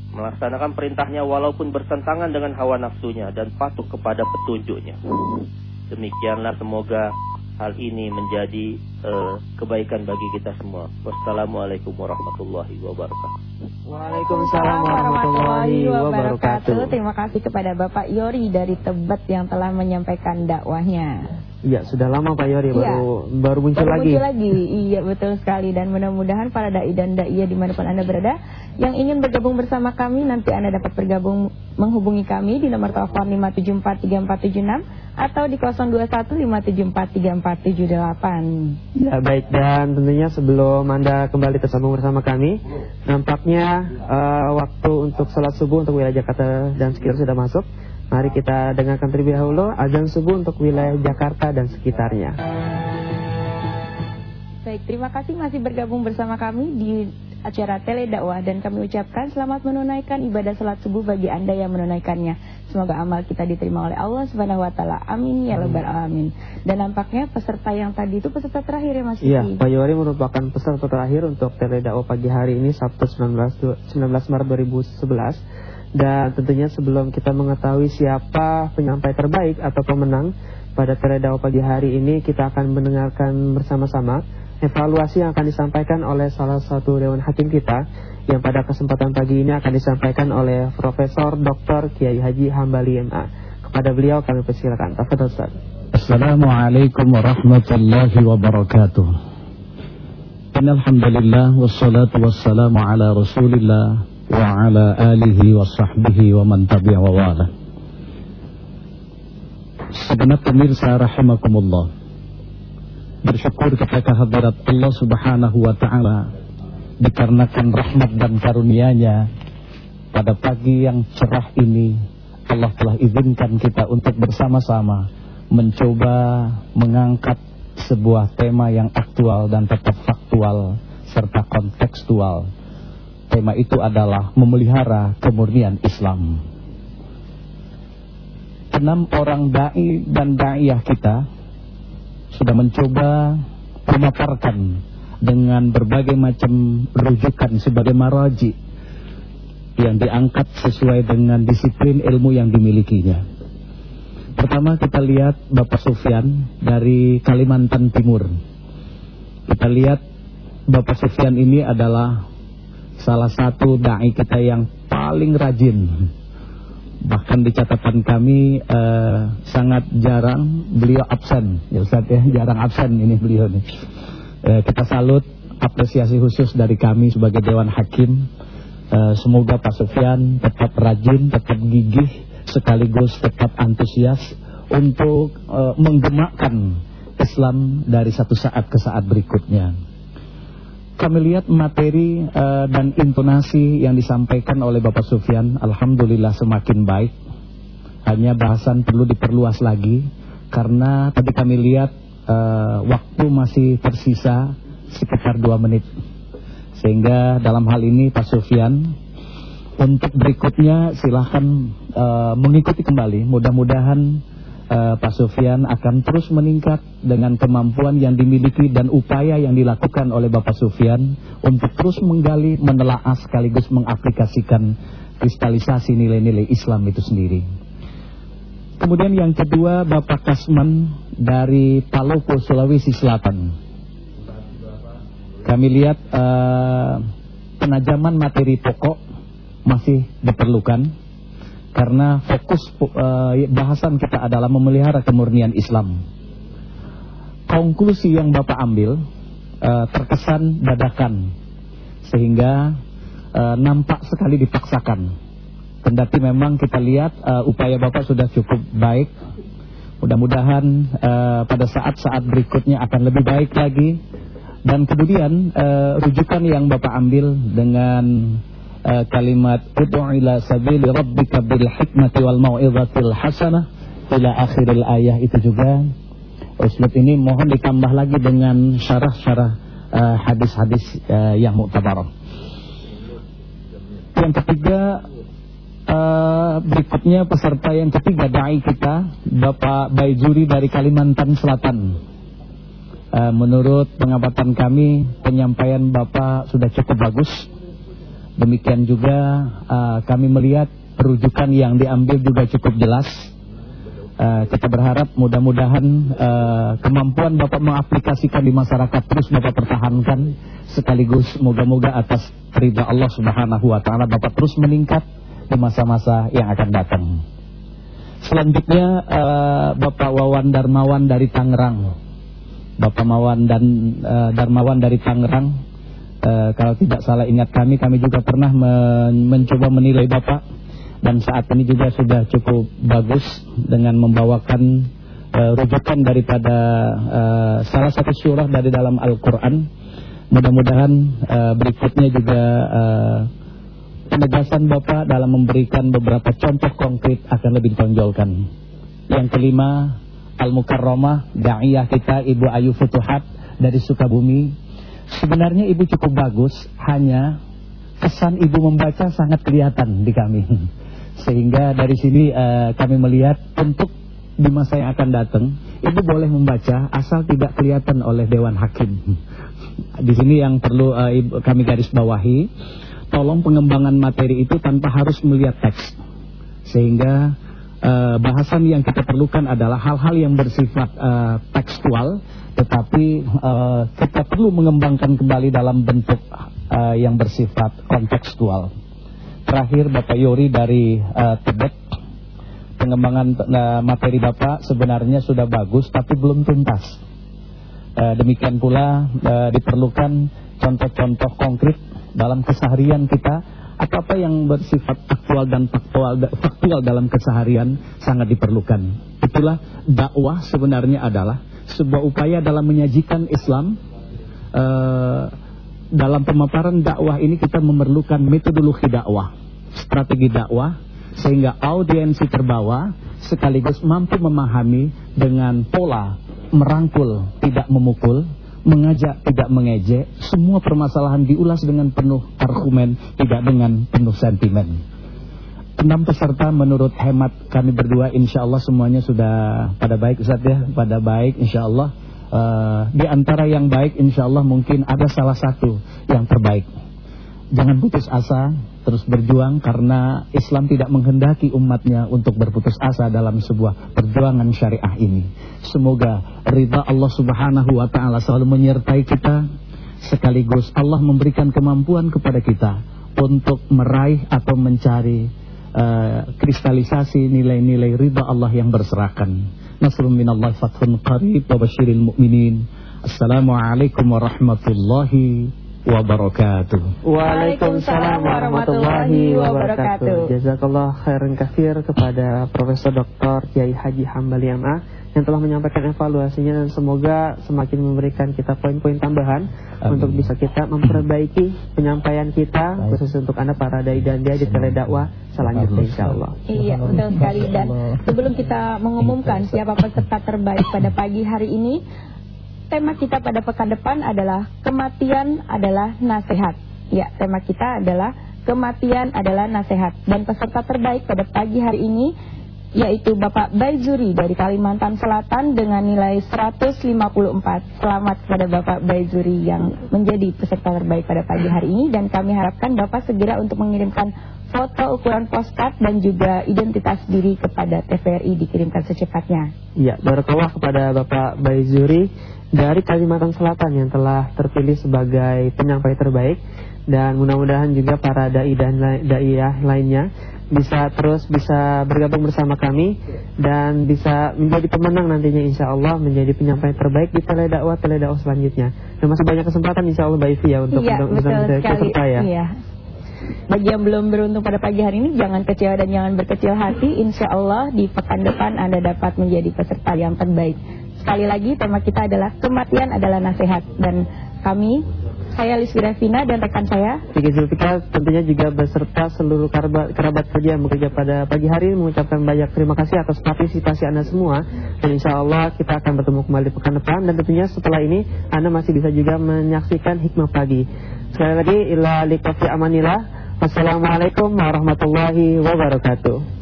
Melaksanakan perintahnya walaupun bertentangan dengan hawa nafsunya dan patuh kepada petunjuknya. Demikianlah semoga hal ini menjadi uh, kebaikan bagi kita semua. Wassalamualaikum warahmatullahi wabarakatuh. Waalaikumsalam warahmatullahi wabarakatuh. Terima kasih kepada Bapak Yori dari Tebet yang telah menyampaikan dakwahnya. Iya, sudah lama Pak Yori ya. baru baru muncul baru lagi. Muncul lagi. Iya, betul sekali dan mudah-mudahan para dai dan dai di mana pun Anda berada yang ingin bergabung bersama kami nanti Anda dapat bergabung menghubungi kami di nomor telepon 5743476 atau di 0215743478. Ya, baik dan tentunya sebelum Anda kembali tersambung bersama kami, nampaknya uh, waktu untuk salat subuh untuk wilayah Jakarta dan sekitar sudah masuk. Mari kita dengarkan terlebih dahulu azan subuh untuk wilayah Jakarta dan sekitarnya. Baik, terima kasih masih bergabung bersama kami di acara Tele Dakwah dan kami ucapkan selamat menunaikan ibadah salat subuh bagi Anda yang menunaikannya. Semoga amal kita diterima oleh Allah Subhanahu wa taala. Amin ya rabbal alamin. Dan nampaknya peserta yang tadi itu peserta terakhir ya Mas Iya, Pak Yori merupakan peserta terakhir untuk Tele Dakwah pagi hari ini Sabtu 19 19 Maret 2011 dan tentunya sebelum kita mengetahui siapa penyampai terbaik atau pemenang pada Teredau pagi hari ini kita akan mendengarkan bersama-sama evaluasi yang akan disampaikan oleh salah satu Dewan Hakim kita yang pada kesempatan pagi ini akan disampaikan oleh Profesor Dr. Kiai Haji Hambali MA. Kepada beliau kami persilakan. Tafadhol Ustaz. Assalamualaikum warahmatullahi wabarakatuh. Innalhamdulillah wassalatu wassalamu ala Rasulillah wa ala alihi wa sahbihi wa man tabi'a wa wala. Segenap pemirsa rahimakumullah. Bersyukur kepada hadirat Allah Subhanahu wa taala dikarenakan rahmat dan karunia-Nya pada pagi yang cerah ini Allah telah izinkan kita untuk bersama-sama mencoba mengangkat sebuah tema yang aktual dan tetap faktual serta kontekstual Tema itu adalah memelihara kemurnian Islam. Enam orang da'i dan da'iyah kita sudah mencoba memaparkan dengan berbagai macam rujukan sebagai maraji yang diangkat sesuai dengan disiplin ilmu yang dimilikinya. Pertama kita lihat Bapak Sufyan dari Kalimantan Timur. Kita lihat Bapak Sufyan ini adalah salah satu dai kita yang paling rajin. Bahkan di catatan kami eh, sangat jarang beliau absen. Ya Ustaz ya, jarang absen ini beliau nih. Eh, kita salut apresiasi khusus dari kami sebagai Dewan Hakim. Eh, semoga Pak Sufyan tetap rajin, tetap gigih, sekaligus tetap antusias untuk eh, menggemakkan Islam dari satu saat ke saat berikutnya kami lihat materi uh, dan intonasi yang disampaikan oleh Bapak Sufyan Alhamdulillah semakin baik. Hanya bahasan perlu diperluas lagi Karena tadi kami lihat uh, waktu masih tersisa sekitar dua menit. Sehingga dalam hal ini Pak Sufyan Untuk berikutnya silahkan uh, mengikuti kembali. Mudah-mudahan uh, Pak Sofyan akan terus meningkat dengan kemampuan yang dimiliki dan upaya yang dilakukan oleh Bapak Sofyan untuk terus menggali, menelaah sekaligus mengaplikasikan kristalisasi nilai-nilai Islam itu sendiri. Kemudian yang kedua Bapak Kasman dari Palopo, Sulawesi Selatan. Kami lihat uh, penajaman materi pokok masih diperlukan karena fokus uh, bahasan kita adalah memelihara kemurnian Islam. Konklusi yang Bapak ambil uh, terkesan dadakan sehingga uh, nampak sekali dipaksakan. Kendati memang kita lihat uh, upaya Bapak sudah cukup baik. Mudah-mudahan uh, pada saat-saat berikutnya akan lebih baik lagi. Dan kemudian uh, rujukan yang Bapak ambil dengan uh, kalimat ud'u ila sabili rabbika bil hikmati wal mau'izatil hasanah ila akhiril ayah itu juga uslub ini mohon ditambah lagi dengan syarah-syarah uh, hadis-hadis uh, yang muktabar. Yang ketiga uh, berikutnya peserta yang ketiga dai kita Bapak Baijuri dari Kalimantan Selatan. Uh, menurut pengamatan kami, penyampaian Bapak sudah cukup bagus. Demikian juga uh, kami melihat rujukan yang diambil juga cukup jelas. Uh, kita berharap mudah-mudahan uh, kemampuan Bapak mengaplikasikan di masyarakat terus Bapak pertahankan sekaligus moga-moga atas ridha Allah Subhanahu wa taala Bapak terus meningkat di masa-masa yang akan datang. Selanjutnya uh, Bapak Wawan Darmawan dari Tangerang. Bapak Mawan dan uh, Darmawan dari Tangerang. Uh, kalau tidak salah ingat kami, kami juga pernah men mencoba menilai Bapak dan saat ini juga sudah cukup bagus dengan membawakan uh, rujukan daripada uh, salah satu surah dari dalam Al-Quran. Mudah-mudahan uh, berikutnya juga uh, penegasan Bapak dalam memberikan beberapa contoh konkret akan lebih ditonjolkan. Yang kelima, Al-Mukarramah, da'iyah kita Ibu Ayu Futuhat dari Sukabumi. Sebenarnya Ibu cukup bagus, hanya kesan Ibu membaca sangat kelihatan di kami. Sehingga dari sini uh, kami melihat untuk di masa yang akan datang, Ibu boleh membaca asal tidak kelihatan oleh Dewan Hakim. Di sini yang perlu uh, ibu, kami garis bawahi, tolong pengembangan materi itu tanpa harus melihat teks. Sehingga uh, bahasan yang kita perlukan adalah hal-hal yang bersifat uh, tekstual, tetapi uh, kita perlu mengembangkan kembali dalam bentuk uh, yang bersifat kontekstual. Terakhir Bapak Yori dari uh, Tibet, pengembangan uh, materi Bapak sebenarnya sudah bagus, tapi belum tuntas. Uh, demikian pula uh, diperlukan contoh-contoh konkret dalam keseharian kita apa-apa yang bersifat aktual dan faktual, faktual dalam keseharian sangat diperlukan. Itulah dakwah sebenarnya adalah sebuah upaya dalam menyajikan Islam. Uh, dalam pemaparan dakwah ini kita memerlukan metodologi dakwah, strategi dakwah, sehingga audiensi terbawa sekaligus mampu memahami dengan pola merangkul, tidak memukul, mengajak tidak mengejek, semua permasalahan diulas dengan penuh argumen, tidak dengan penuh sentimen. Enam peserta menurut hemat kami berdua insya Allah semuanya sudah pada baik Ustaz ya, pada baik insya Allah. Uh, di antara yang baik insya Allah mungkin ada salah satu yang terbaik. Jangan putus asa, terus berjuang karena Islam tidak menghendaki umatnya untuk berputus asa dalam sebuah perjuangan syariah ini. Semoga ridha Allah Subhanahu wa taala selalu menyertai kita sekaligus Allah memberikan kemampuan kepada kita untuk meraih atau mencari uh, kristalisasi nilai-nilai ridha Allah yang berserakan. Nasrun minallah fathun qarib wa basyiril mu'minin. Assalamualaikum warahmatullahi wabarakatuh. Waalaikumsalam warahmatullahi wabarakatuh. Jazakallah khairan kafir kepada Profesor Dr. Kiai Haji Hambali MA yang telah menyampaikan evaluasinya dan semoga semakin memberikan kita poin-poin tambahan Amin. untuk bisa kita memperbaiki penyampaian kita Baik. khusus untuk Anda para dai dan dia di teledakwah selanjutnya insyaallah. Iya, betul sekali dan sebelum kita mengumumkan siapa peserta terbaik pada pagi hari ini tema kita pada pekan depan adalah kematian adalah nasihat. Ya, tema kita adalah kematian adalah nasihat. Dan peserta terbaik pada pagi hari ini yaitu Bapak Baizuri dari Kalimantan Selatan dengan nilai 154. Selamat kepada Bapak Baizuri yang menjadi peserta terbaik pada pagi hari ini dan kami harapkan Bapak segera untuk mengirimkan foto ukuran postcard dan juga identitas diri kepada TVRI dikirimkan secepatnya. Iya, barakallah kepada Bapak Baizuri dari Kalimantan Selatan yang telah terpilih sebagai penyampai terbaik dan mudah-mudahan juga para dai dan daiyah lainnya bisa terus bisa bergabung bersama kami dan bisa menjadi pemenang nantinya insya Allah menjadi penyampai terbaik di teledakwah teledakwah selanjutnya. Dan masih banyak kesempatan insya Allah Mbak Ivi ya untuk iya, peserta ya. Iya. Bagi yang belum beruntung pada pagi hari ini jangan kecewa dan jangan berkecil hati. Insya Allah di pekan depan Anda dapat menjadi peserta yang terbaik. Sekali lagi tema kita adalah kematian adalah nasihat dan kami saya Liswi Davina dan rekan saya Tiga Zulfikar tentunya juga beserta seluruh kerabat, kerabat kerja yang bekerja pada pagi hari mengucapkan banyak terima kasih atas partisipasi Anda semua dan insya Allah kita akan bertemu kembali pekan depan dan tentunya setelah ini Anda masih bisa juga menyaksikan hikmah pagi sekali lagi ila likofi amanillah. Wassalamualaikum warahmatullahi wabarakatuh